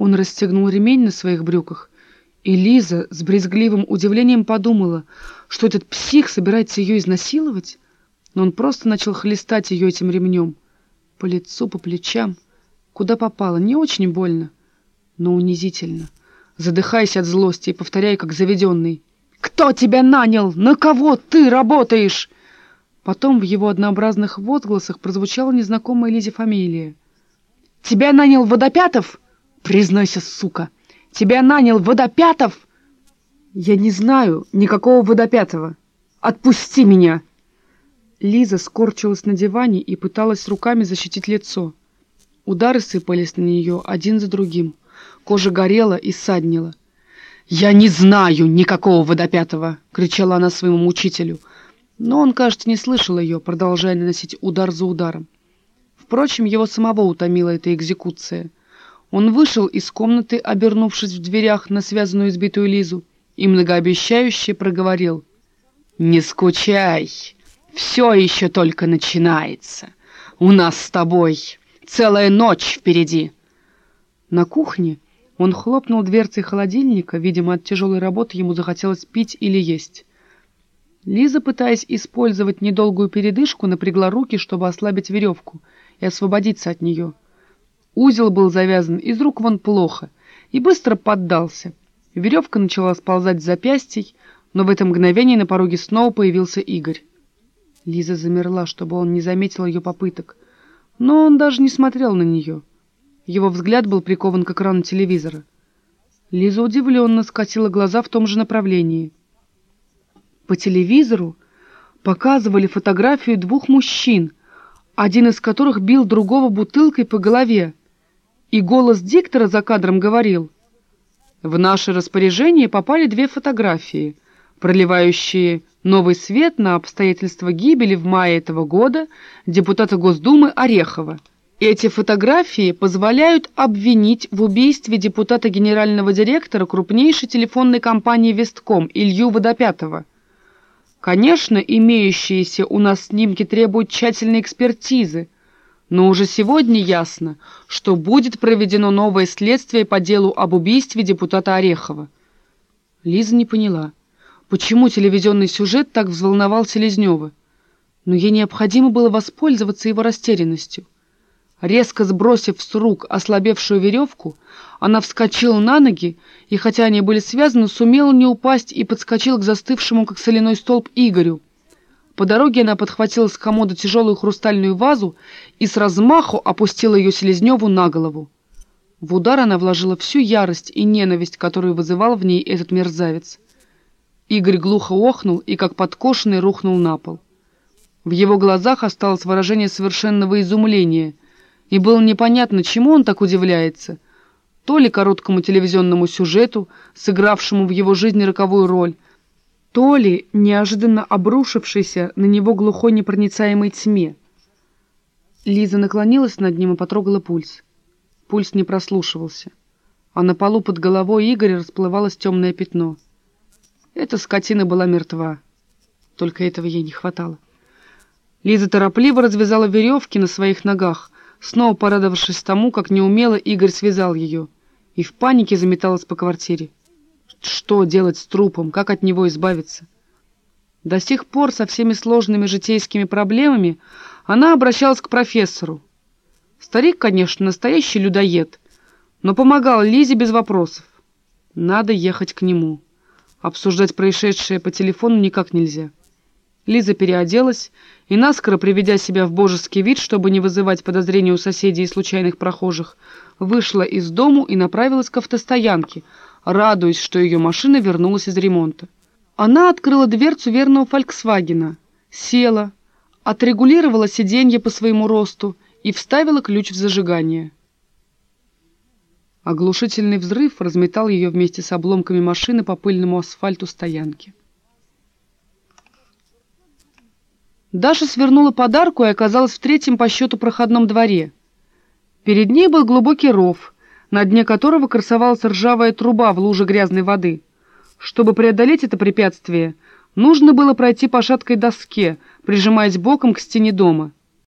Он расстегнул ремень на своих брюках, и Лиза с брезгливым удивлением подумала, что этот псих собирается ее изнасиловать, но он просто начал хлестать ее этим ремнем. По лицу, по плечам, куда попало, не очень больно, но унизительно. Задыхаясь от злости и повторяя, как заведенный, «Кто тебя нанял? На кого ты работаешь?» Потом в его однообразных возгласах прозвучала незнакомая Лизе фамилия. «Тебя нанял Водопятов? Признайся, сука! Тебя нанял Водопятов?» «Я не знаю никакого Водопятова. Отпусти меня!» Лиза скорчилась на диване и пыталась руками защитить лицо. Удары сыпались на нее один за другим. Кожа горела и саднила. «Я не знаю никакого Водопятова!» — кричала она своему учителю. Но он, кажется, не слышал ее, продолжая наносить удар за ударом. Впрочем, его самого утомила эта экзекуция. Он вышел из комнаты, обернувшись в дверях на связанную избитую Лизу, и многообещающе проговорил. «Не скучай!» Все еще только начинается. У нас с тобой целая ночь впереди. На кухне он хлопнул дверцей холодильника, видимо, от тяжелой работы ему захотелось пить или есть. Лиза, пытаясь использовать недолгую передышку, напрягла руки, чтобы ослабить веревку и освободиться от нее. Узел был завязан из рук вон плохо и быстро поддался. Веревка начала сползать с запястий, но в это мгновение на пороге снова появился Игорь. Лиза замерла, чтобы он не заметил ее попыток. Но он даже не смотрел на нее. Его взгляд был прикован к экрану телевизора. Лиза удивленно скосила глаза в том же направлении. По телевизору показывали фотографию двух мужчин, один из которых бил другого бутылкой по голове. И голос диктора за кадром говорил, «В наше распоряжение попали две фотографии, проливающие Новый свет на обстоятельства гибели в мае этого года депутата Госдумы Орехова. Эти фотографии позволяют обвинить в убийстве депутата генерального директора крупнейшей телефонной компании «Вестком» Илью Водопятова. Конечно, имеющиеся у нас снимки требуют тщательной экспертизы, но уже сегодня ясно, что будет проведено новое следствие по делу об убийстве депутата Орехова. Лиза не поняла почему телевизионный сюжет так взволновал Селезнева, но ей необходимо было воспользоваться его растерянностью. Резко сбросив с рук ослабевшую веревку, она вскочила на ноги и, хотя они были связаны, сумела не упасть и подскочила к застывшему, как соляной столб, Игорю. По дороге она подхватила с комода тяжелую хрустальную вазу и с размаху опустила ее Селезневу на голову. В удар она вложила всю ярость и ненависть, которую вызывал в ней этот мерзавец. Игорь глухо охнул и, как подкошенный, рухнул на пол. В его глазах осталось выражение совершенного изумления, и было непонятно, чему он так удивляется. То ли короткому телевизионному сюжету, сыгравшему в его жизни роковую роль, то ли неожиданно обрушившейся на него глухой непроницаемой тьме. Лиза наклонилась над ним и потрогала пульс. Пульс не прослушивался, а на полу под головой Игоря расплывалось темное пятно — эта скотина была мертва. Только этого ей не хватало. Лиза торопливо развязала веревки на своих ногах, снова порадовавшись тому, как неумело Игорь связал ее, и в панике заметалась по квартире. Что делать с трупом, как от него избавиться? До сих пор со всеми сложными житейскими проблемами она обращалась к профессору. Старик, конечно, настоящий людоед, но помогал Лизе без вопросов. Надо ехать к нему. Обсуждать происшедшее по телефону никак нельзя. Лиза переоделась и, наскоро приведя себя в божеский вид, чтобы не вызывать подозрений у соседей и случайных прохожих, вышла из дому и направилась к автостоянке, радуясь, что ее машина вернулась из ремонта. Она открыла дверцу верного «Фольксвагена», села, отрегулировала сиденье по своему росту и вставила ключ в зажигание. Оглушительный взрыв разметал ее вместе с обломками машины по пыльному асфальту стоянки. Даша свернула подарку и оказалась в третьем по счету проходном дворе. Перед ней был глубокий ров, на дне которого красовалась ржавая труба в луже грязной воды. Чтобы преодолеть это препятствие, нужно было пройти по шаткой доске, прижимаясь боком к стене дома —